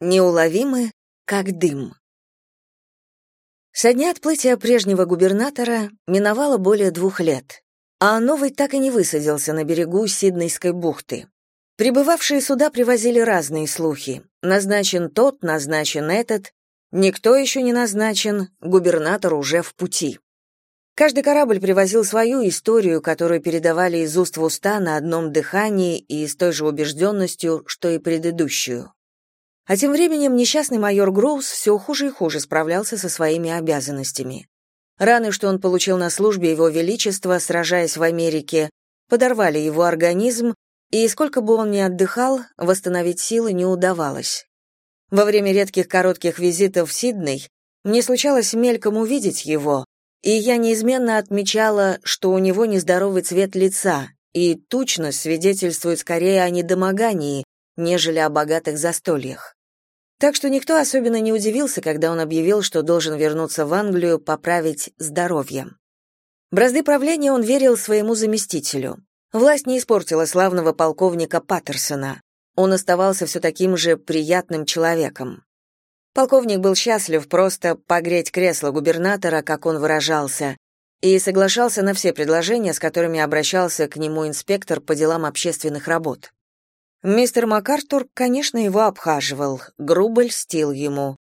Неуловимы, как дым. Со дня отплытия прежнего губернатора миновало более двух лет, а новый так и не высадился на берегу Сиднейской бухты. Прибывавшие сюда привозили разные слухи. Назначен тот, назначен этот. Никто еще не назначен, губернатор уже в пути. Каждый корабль привозил свою историю, которую передавали из уст в уста на одном дыхании и с той же убежденностью, что и предыдущую. А тем временем несчастный майор Гроус все хуже и хуже справлялся со своими обязанностями. Раны, что он получил на службе Его Величества, сражаясь в Америке, подорвали его организм, и сколько бы он ни отдыхал, восстановить силы не удавалось. Во время редких коротких визитов в Сидней мне случалось мельком увидеть его, и я неизменно отмечала, что у него нездоровый цвет лица, и тучность свидетельствует скорее о недомогании, нежели о богатых застольях. Так что никто особенно не удивился, когда он объявил, что должен вернуться в Англию поправить здоровье. Бразды правления он верил своему заместителю. Власть не испортила славного полковника Паттерсона. Он оставался все таким же приятным человеком. Полковник был счастлив просто погреть кресло губернатора, как он выражался, и соглашался на все предложения, с которыми обращался к нему инспектор по делам общественных работ. Мистер МакАртур, конечно, его обхаживал, грубо льстил ему.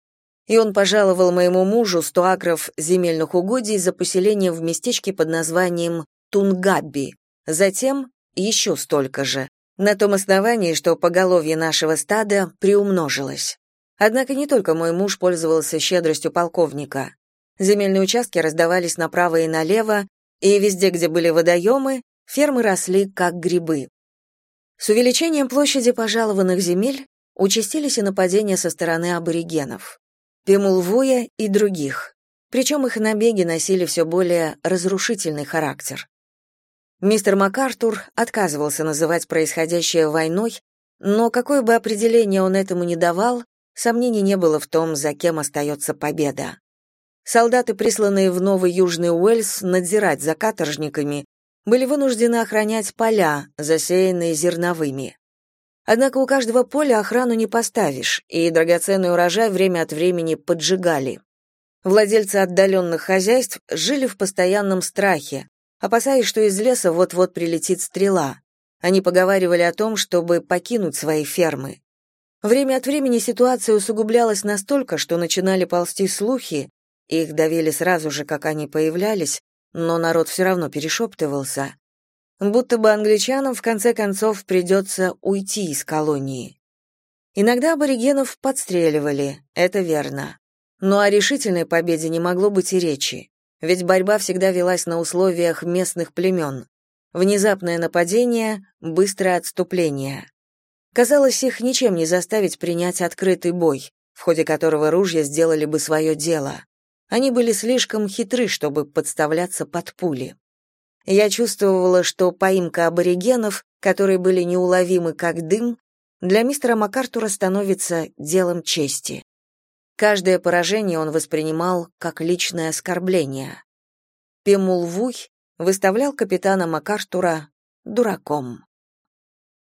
И он пожаловал моему мужу сто акров земельных угодий за поселение в местечке под названием Тунгабби, затем еще столько же, на том основании, что поголовье нашего стада приумножилось. Однако не только мой муж пользовался щедростью полковника. Земельные участки раздавались направо и налево, и везде, где были водоемы, фермы росли как грибы. С увеличением площади пожалованных земель участились и нападения со стороны аборигенов, Пемулвуя и других, причем их набеги носили все более разрушительный характер. Мистер МакАртур отказывался называть происходящее войной, но какое бы определение он этому не давал, сомнений не было в том, за кем остается победа. Солдаты, присланные в Новый Южный Уэльс надзирать за каторжниками, были вынуждены охранять поля, засеянные зерновыми. Однако у каждого поля охрану не поставишь, и драгоценный урожай время от времени поджигали. Владельцы отдаленных хозяйств жили в постоянном страхе, опасаясь, что из леса вот-вот прилетит стрела. Они поговаривали о том, чтобы покинуть свои фермы. Время от времени ситуация усугублялась настолько, что начинали ползти слухи, их давили сразу же, как они появлялись, но народ все равно перешептывался, будто бы англичанам в конце концов придется уйти из колонии. Иногда аборигенов подстреливали, это верно. Но о решительной победе не могло быть и речи, ведь борьба всегда велась на условиях местных племен. Внезапное нападение, быстрое отступление. Казалось, их ничем не заставить принять открытый бой, в ходе которого ружья сделали бы свое дело. Они были слишком хитры, чтобы подставляться под пули. Я чувствовала, что поимка аборигенов, которые были неуловимы как дым, для мистера МакАртура становится делом чести. Каждое поражение он воспринимал как личное оскорбление. Пемулвуй выставлял капитана МакАртура дураком.